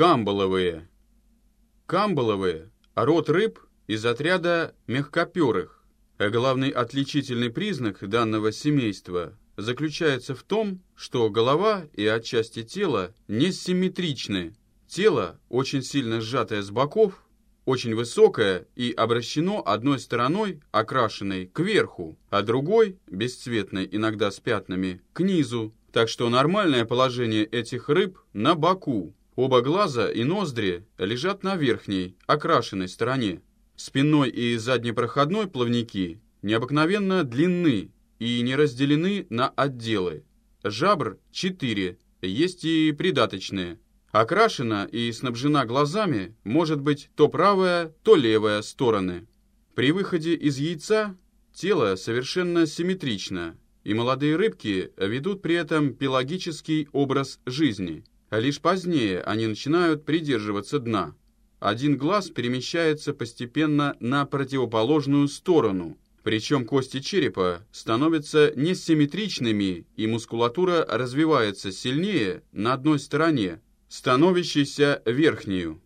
Камбаловые. Камбаловые – род рыб из отряда мягкоперых. Главный отличительный признак данного семейства заключается в том, что голова и отчасти тела несимметричны. Тело, очень сильно сжатое с боков, очень высокое и обращено одной стороной, окрашенной, кверху, а другой, бесцветной, иногда с пятнами, к низу. Так что нормальное положение этих рыб на боку. Оба глаза и ноздри лежат на верхней, окрашенной стороне. Спинной и заднепроходной плавники необыкновенно длинны и не разделены на отделы. Жабр 4, есть и придаточные. Окрашена и снабжена глазами может быть то правая, то левая стороны. При выходе из яйца тело совершенно симметрично, и молодые рыбки ведут при этом пелагический образ жизни. Лишь позднее они начинают придерживаться дна. Один глаз перемещается постепенно на противоположную сторону, причем кости черепа становятся несимметричными, и мускулатура развивается сильнее на одной стороне, становящейся верхнею.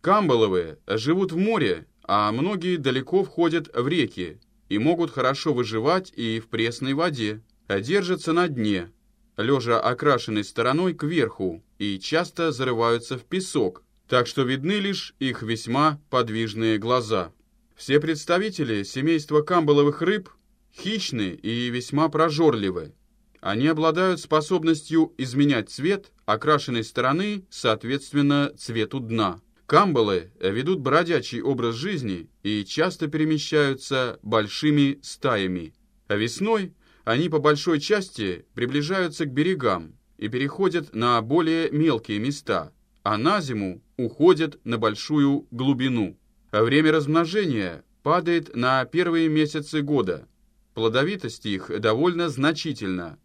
Камбаловые живут в море, а многие далеко входят в реки и могут хорошо выживать и в пресной воде, а держатся на дне, лежа окрашенной стороной кверху, и часто зарываются в песок, так что видны лишь их весьма подвижные глаза. Все представители семейства камбаловых рыб хищны и весьма прожорливы. Они обладают способностью изменять цвет окрашенной стороны, соответственно, цвету дна. Камбалы ведут бродячий образ жизни и часто перемещаются большими стаями. А весной они по большой части приближаются к берегам и переходят на более мелкие места, а на зиму уходят на большую глубину. Время размножения падает на первые месяцы года. Плодовитость их довольно значительна,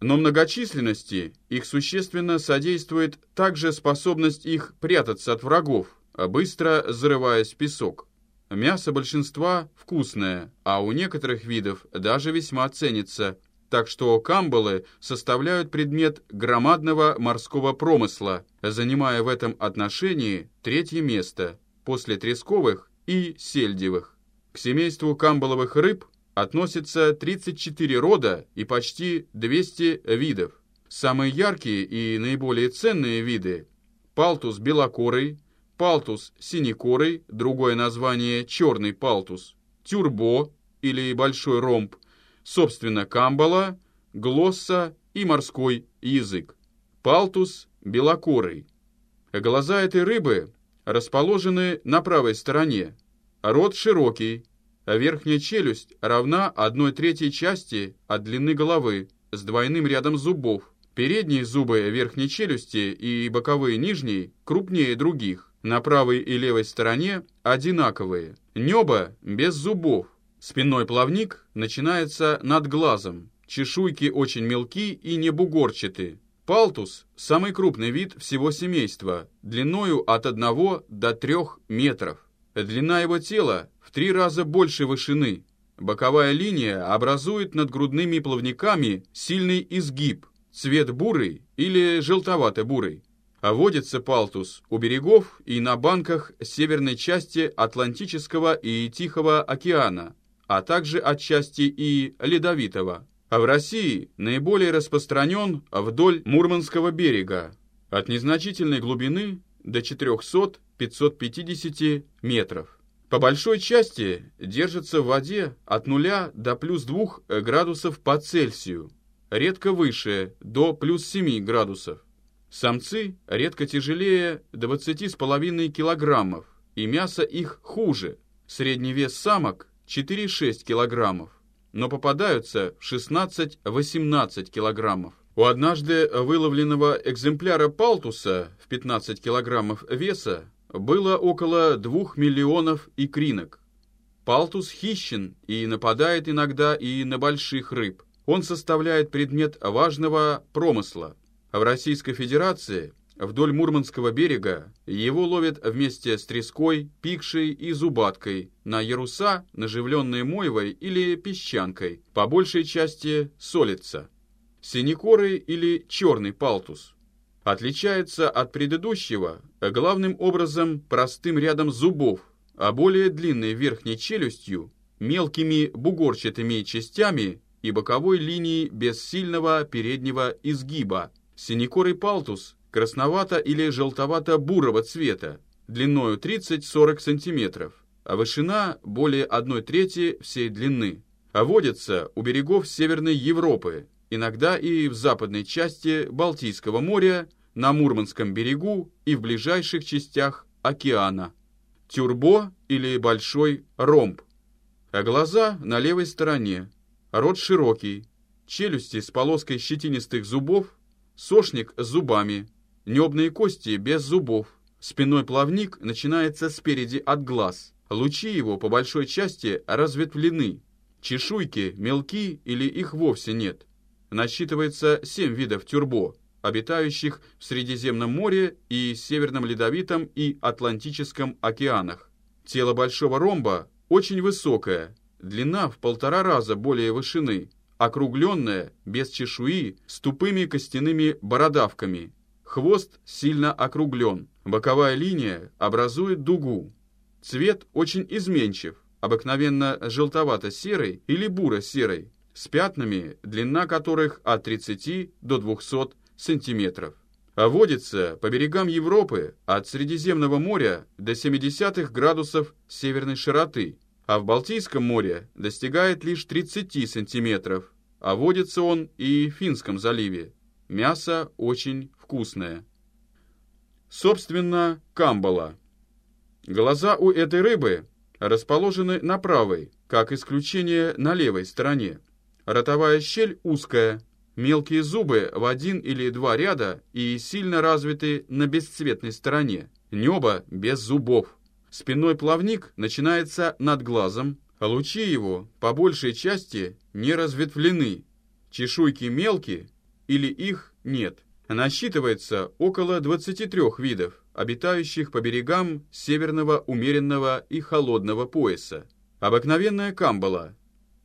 но многочисленности их существенно содействует также способность их прятаться от врагов, быстро зарываясь в песок. Мясо большинства вкусное, а у некоторых видов даже весьма ценится, так что камбалы составляют предмет громадного морского промысла, занимая в этом отношении третье место после тресковых и сельдевых. К семейству камбаловых рыб относится 34 рода и почти 200 видов. Самые яркие и наиболее ценные виды – палтус белокорый, палтус синекорый, другое название – черный палтус, тюрбо или большой ромб, собственно камбала, глосса и морской язык. Палтус белокорый. Глаза этой рыбы расположены на правой стороне. Рот широкий, Верхняя челюсть равна одной третьей части от длины головы с двойным рядом зубов. Передние зубы верхней челюсти и боковые нижние крупнее других. На правой и левой стороне одинаковые. Небо без зубов. Спинной плавник начинается над глазом. Чешуйки очень мелки и не бугорчаты. Палтус – самый крупный вид всего семейства, длиною от 1 до 3 метров. Длина его тела в три раза больше вышины. Боковая линия образует над грудными плавниками сильный изгиб, цвет бурый или желтовато-бурый. А водится палтус у берегов и на банках северной части Атлантического и Тихого океана, а также отчасти и Ледовитого. А в России наиболее распространен вдоль Мурманского берега, от незначительной глубины до 400-550 метров. По большой части держится в воде от 0 до плюс 2 градусов по Цельсию, редко выше, до плюс 7 градусов. Самцы редко тяжелее 20,5 килограммов, и мясо их хуже. Средний вес самок 4-6 килограммов, но попадаются в 16-18 килограммов. У однажды выловленного экземпляра палтуса в 15 килограммов веса было около 2 миллионов икринок. Палтус хищен и нападает иногда и на больших рыб. Он составляет предмет важного промысла. В Российской Федерации вдоль Мурманского берега его ловят вместе с треской, пикшей и зубаткой на яруса, наживленные мойвой или песчанкой, по большей части солится синекорый или черный палтус. Отличается от предыдущего главным образом простым рядом зубов, а более длинной верхней челюстью, мелкими бугорчатыми частями и боковой линией без сильного переднего изгиба. Синекорый палтус красновато- или желтовато-бурого цвета, длиною 30-40 см, а вышина более 1 трети всей длины. А водится у берегов Северной Европы, иногда и в западной части Балтийского моря, на Мурманском берегу и в ближайших частях океана. Тюрбо или большой ромб. А глаза на левой стороне. Рот широкий. Челюсти с полоской щетинистых зубов. Сошник с зубами. Небные кости без зубов. Спиной плавник начинается спереди от глаз. Лучи его по большой части разветвлены. Чешуйки мелки или их вовсе нет. Насчитывается семь видов тюрбо, обитающих в Средиземном море и Северном Ледовитом и Атлантическом океанах. Тело большого ромба очень высокое, длина в полтора раза более вышины, округленное, без чешуи, с тупыми костяными бородавками. Хвост сильно округлен, боковая линия образует дугу. Цвет очень изменчив, обыкновенно желтовато-серый или буро-серый, с пятнами, длина которых от 30 до 200 сантиметров. А водится по берегам Европы от Средиземного моря до 70 градусов северной широты, а в Балтийском море достигает лишь 30 сантиметров, а водится он и в Финском заливе. Мясо очень вкусное. Собственно, камбала. Глаза у этой рыбы расположены на правой, как исключение на левой стороне. Ротовая щель узкая, мелкие зубы в один или два ряда и сильно развиты на бесцветной стороне. Небо без зубов. Спинной плавник начинается над глазом, а лучи его по большей части не разветвлены. Чешуйки мелкие или их нет. Насчитывается около 23 видов, обитающих по берегам северного умеренного и холодного пояса. Обыкновенная камбала.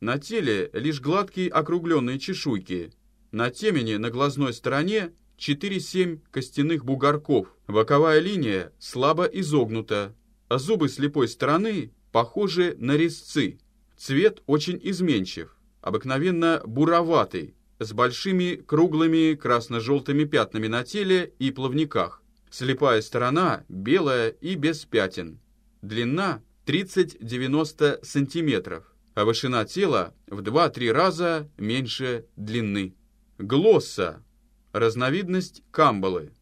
На теле лишь гладкие округленные чешуйки. На темени на глазной стороне 4-7 костяных бугорков. Боковая линия слабо изогнута, зубы слепой стороны похожи на резцы. Цвет очень изменчив, обыкновенно буроватый, с большими круглыми красно-желтыми пятнами на теле и плавниках. Слепая сторона белая и без пятен. Длина 30-90 сантиметров, а вышина тела в 2-3 раза меньше длины. Глосса – разновидность камбалы.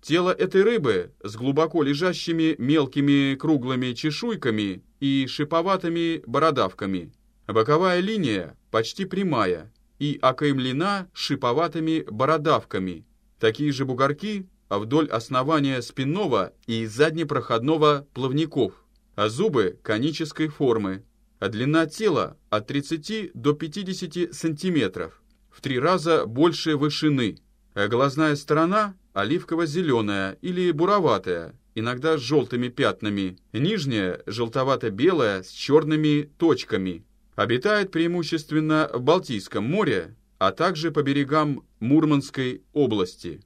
Тело этой рыбы с глубоко лежащими мелкими круглыми чешуйками и шиповатыми бородавками. Боковая линия почти прямая и окаймлена шиповатыми бородавками. Такие же бугорки вдоль основания спинного и заднепроходного плавников, а зубы конической формы, а длина тела от 30 до 50 сантиметров, в три раза больше вышины, а глазная сторона оливково-зеленая или буроватая, иногда с желтыми пятнами, нижняя желтовато-белая с черными точками. Обитает преимущественно в Балтийском море, а также по берегам Мурманской области.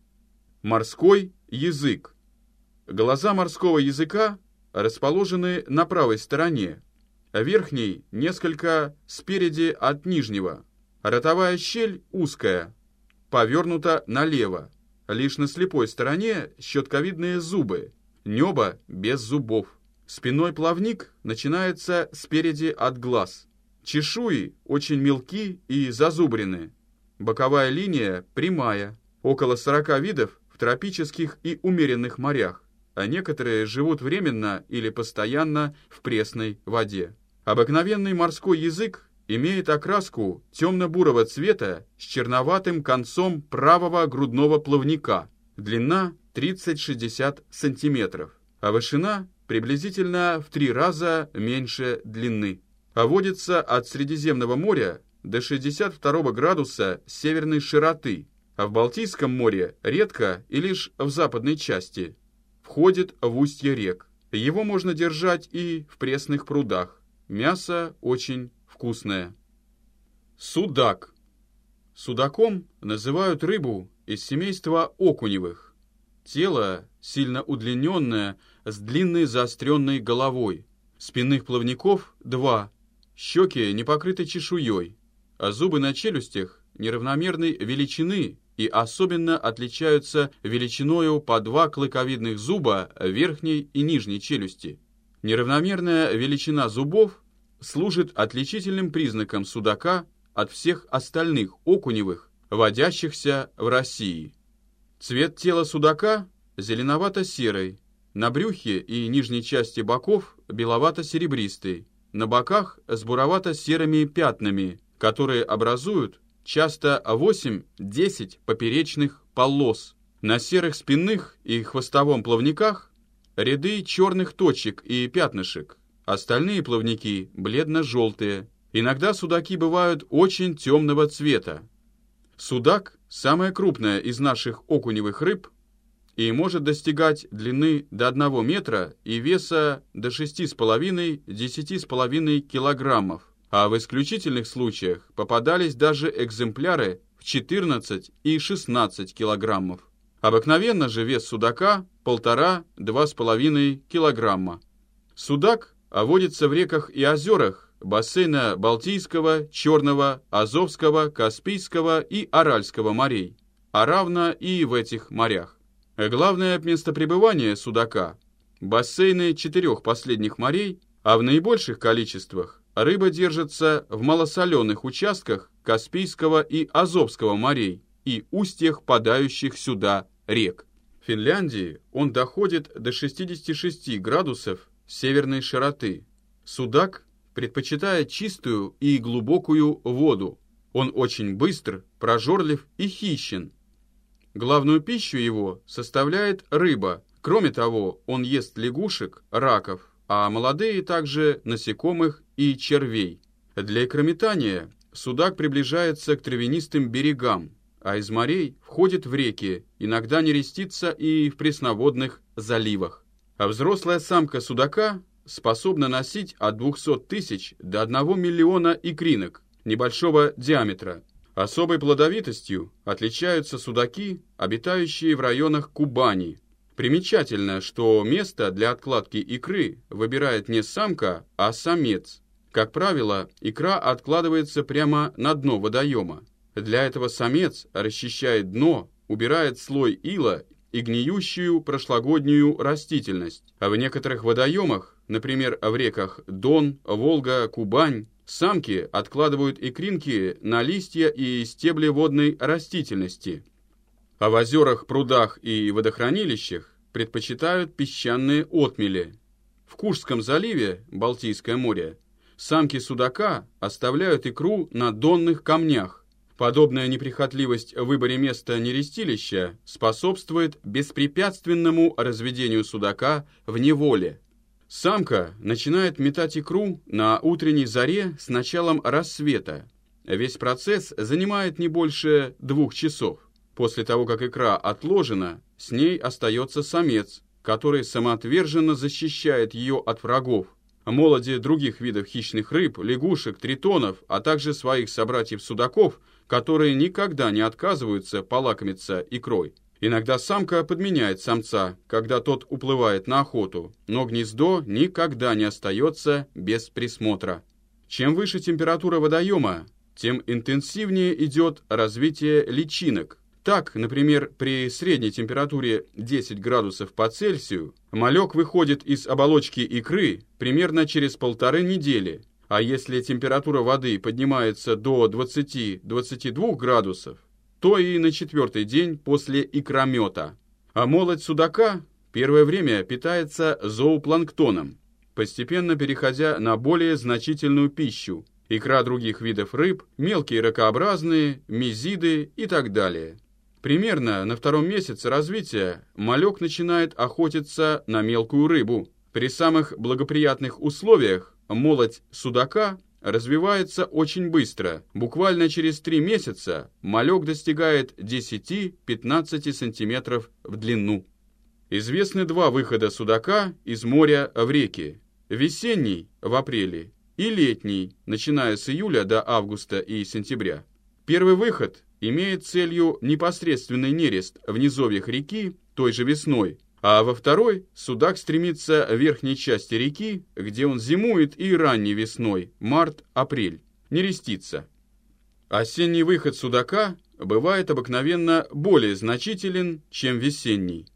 Морской язык. Глаза морского языка расположены на правой стороне, а верхний несколько спереди от нижнего. Ротовая щель узкая, повернута налево. Лишь на слепой стороне щетковидные зубы, небо без зубов. Спиной плавник начинается спереди от глаз. Чешуи очень мелки и зазубрены. Боковая линия прямая. Около 40 видов тропических и умеренных морях, а некоторые живут временно или постоянно в пресной воде. Обыкновенный морской язык имеет окраску темно-бурого цвета с черноватым концом правого грудного плавника, длина 30-60 см, а вышина приблизительно в три раза меньше длины. А от Средиземного моря до 62 градуса северной широты а в Балтийском море редко и лишь в западной части. Входит в устье рек. Его можно держать и в пресных прудах. Мясо очень вкусное. Судак. Судаком называют рыбу из семейства окуневых. Тело сильно удлиненное, с длинной заостренной головой. Спинных плавников два. Щеки не покрыты чешуей, а зубы на челюстях неравномерной величины и особенно отличаются величиною по два клыковидных зуба верхней и нижней челюсти. Неравномерная величина зубов служит отличительным признаком судака от всех остальных окуневых, водящихся в России. Цвет тела судака зеленовато-серый, на брюхе и нижней части боков беловато-серебристый, на боках с буровато-серыми пятнами, которые образуют часто 8-10 поперечных полос. На серых спинных и хвостовом плавниках ряды черных точек и пятнышек. Остальные плавники бледно-желтые. Иногда судаки бывают очень темного цвета. Судак – самая крупная из наших окуневых рыб и может достигать длины до 1 метра и веса до 6,5-10,5 килограммов, а в исключительных случаях попадались даже экземпляры в 14 и 16 килограммов. Обыкновенно же вес судака 1,5-2,5 килограмма. Судак водится в реках и озерах бассейна Балтийского, Черного, Азовского, Каспийского и Аральского морей, а равно и в этих морях. Главное место пребывания судака – бассейны четырех последних морей, а в наибольших количествах рыба держится в малосоленых участках Каспийского и Азовского морей и устьях подающих сюда рек. В Финляндии он доходит до 66 градусов северной широты. Судак предпочитает чистую и глубокую воду. Он очень быстр, прожорлив и хищен, Главную пищу его составляет рыба. Кроме того, он ест лягушек, раков, а молодые также насекомых и червей. Для икрометания судак приближается к травянистым берегам, а из морей входит в реки, иногда нерестится и в пресноводных заливах. А взрослая самка судака способна носить от 200 тысяч до 1 миллиона икринок небольшого диаметра, Особой плодовитостью отличаются судаки, обитающие в районах Кубани. Примечательно, что место для откладки икры выбирает не самка, а самец. Как правило, икра откладывается прямо на дно водоема. Для этого самец расчищает дно, убирает слой ила и гниющую прошлогоднюю растительность. А в некоторых водоемах, например, в реках Дон, Волга, Кубань, Самки откладывают икринки на листья и стебли водной растительности, а в озерах, прудах и водохранилищах предпочитают песчаные отмели. В Кушском заливе, Балтийское море, самки судака оставляют икру на донных камнях. Подобная неприхотливость в выборе места нерестилища способствует беспрепятственному разведению судака в неволе. Самка начинает метать икру на утренней заре с началом рассвета. Весь процесс занимает не больше двух часов. После того, как икра отложена, с ней остается самец, который самоотверженно защищает ее от врагов. Молоди других видов хищных рыб, лягушек, тритонов, а также своих собратьев-судаков, которые никогда не отказываются полакомиться икрой. Иногда самка подменяет самца, когда тот уплывает на охоту, но гнездо никогда не остается без присмотра. Чем выше температура водоема, тем интенсивнее идет развитие личинок. Так, например, при средней температуре 10 градусов по Цельсию малек выходит из оболочки икры примерно через полторы недели, а если температура воды поднимается до 20-22 градусов, то и на четвертый день после икромета. А молоть судака первое время питается зоопланктоном, постепенно переходя на более значительную пищу, икра других видов рыб, мелкие ракообразные, мезиды и так далее. Примерно на втором месяце развития малек начинает охотиться на мелкую рыбу. При самых благоприятных условиях молоть судака развивается очень быстро. Буквально через 3 месяца малек достигает 10-15 сантиметров в длину. Известны два выхода судака из моря в реки. Весенний в апреле и летний, начиная с июля до августа и сентября. Первый выход имеет целью непосредственный нерест в низовьях реки той же весной, а во второй судак стремится в верхней части реки, где он зимует и ранней весной, март-апрель, нерестится. Осенний выход судака бывает обыкновенно более значителен, чем весенний.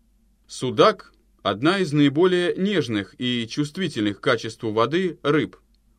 Судак – одна из наиболее нежных и чувствительных к качеству воды рыб.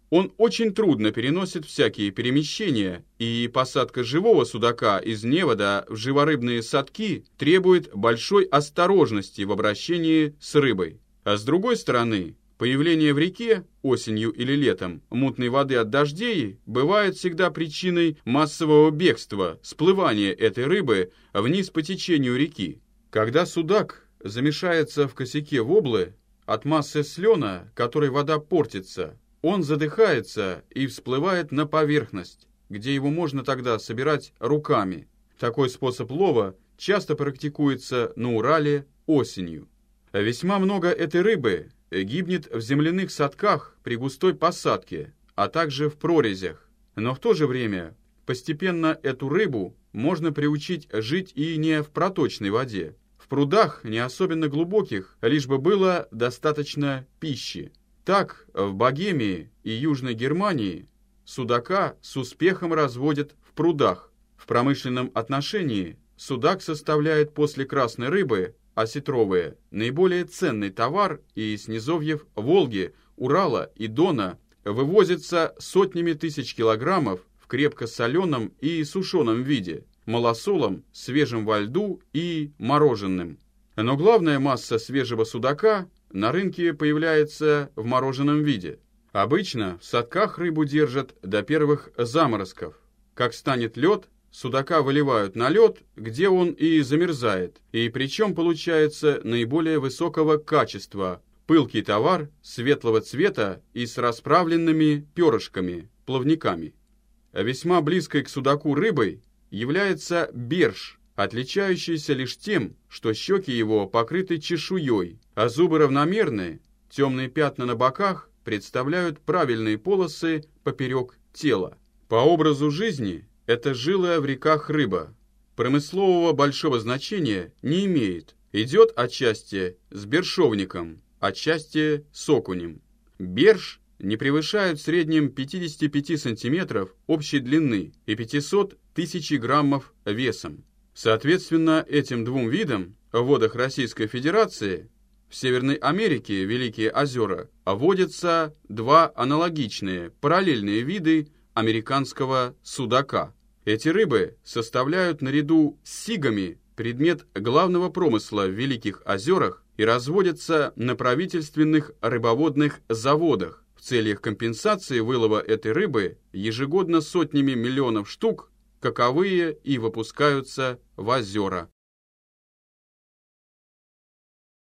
Он очень трудно переносит всякие перемещения, и посадка живого судака из невода в живорыбные садки требует большой осторожности в обращении с рыбой. А с другой стороны, появление в реке осенью или летом мутной воды от дождей бывает всегда причиной массового бегства, сплывания этой рыбы вниз по течению реки. Когда судак замешается в косяке воблы, от массы слена, которой вода портится, он задыхается и всплывает на поверхность, где его можно тогда собирать руками. Такой способ лова часто практикуется на Урале осенью. Весьма много этой рыбы гибнет в земляных садках при густой посадке, а также в прорезях. Но в то же время постепенно эту рыбу можно приучить жить и не в проточной воде. В прудах, не особенно глубоких, лишь бы было достаточно пищи. Так, в Богемии и Южной Германии судака с успехом разводят в прудах. В промышленном отношении судак составляет после красной рыбы, осетровые, наиболее ценный товар и из низовьев Волги, Урала и Дона вывозится сотнями тысяч килограммов в крепко соленом и сушеном виде, малосолом, свежим во льду и мороженым. Но главная масса свежего судака на рынке появляется в мороженом виде. Обычно в садках рыбу держат до первых заморозков. Как станет лед, судака выливают на лед, где он и замерзает, и причем получается наиболее высокого качества, пылкий товар светлого цвета и с расправленными перышками, плавниками. Весьма близкой к судаку рыбой является берж, отличающийся лишь тем, что щеки его покрыты чешуей, а зубы равномерные, темные пятна на боках представляют правильные полосы поперек тела. По образу жизни это жилая в реках рыба. Промыслового большого значения не имеет. Идет отчасти с бершовником, отчасти с окунем. Берж не превышают в среднем 55 сантиметров общей длины и 500 тысяч граммов весом. Соответственно, этим двум видам в водах Российской Федерации в Северной Америке Великие озера водятся два аналогичные, параллельные виды американского судака. Эти рыбы составляют наряду с сигами предмет главного промысла в Великих озерах и разводятся на правительственных рыбоводных заводах. В целях компенсации вылова этой рыбы ежегодно сотнями миллионов штук каковые и выпускаются в озера.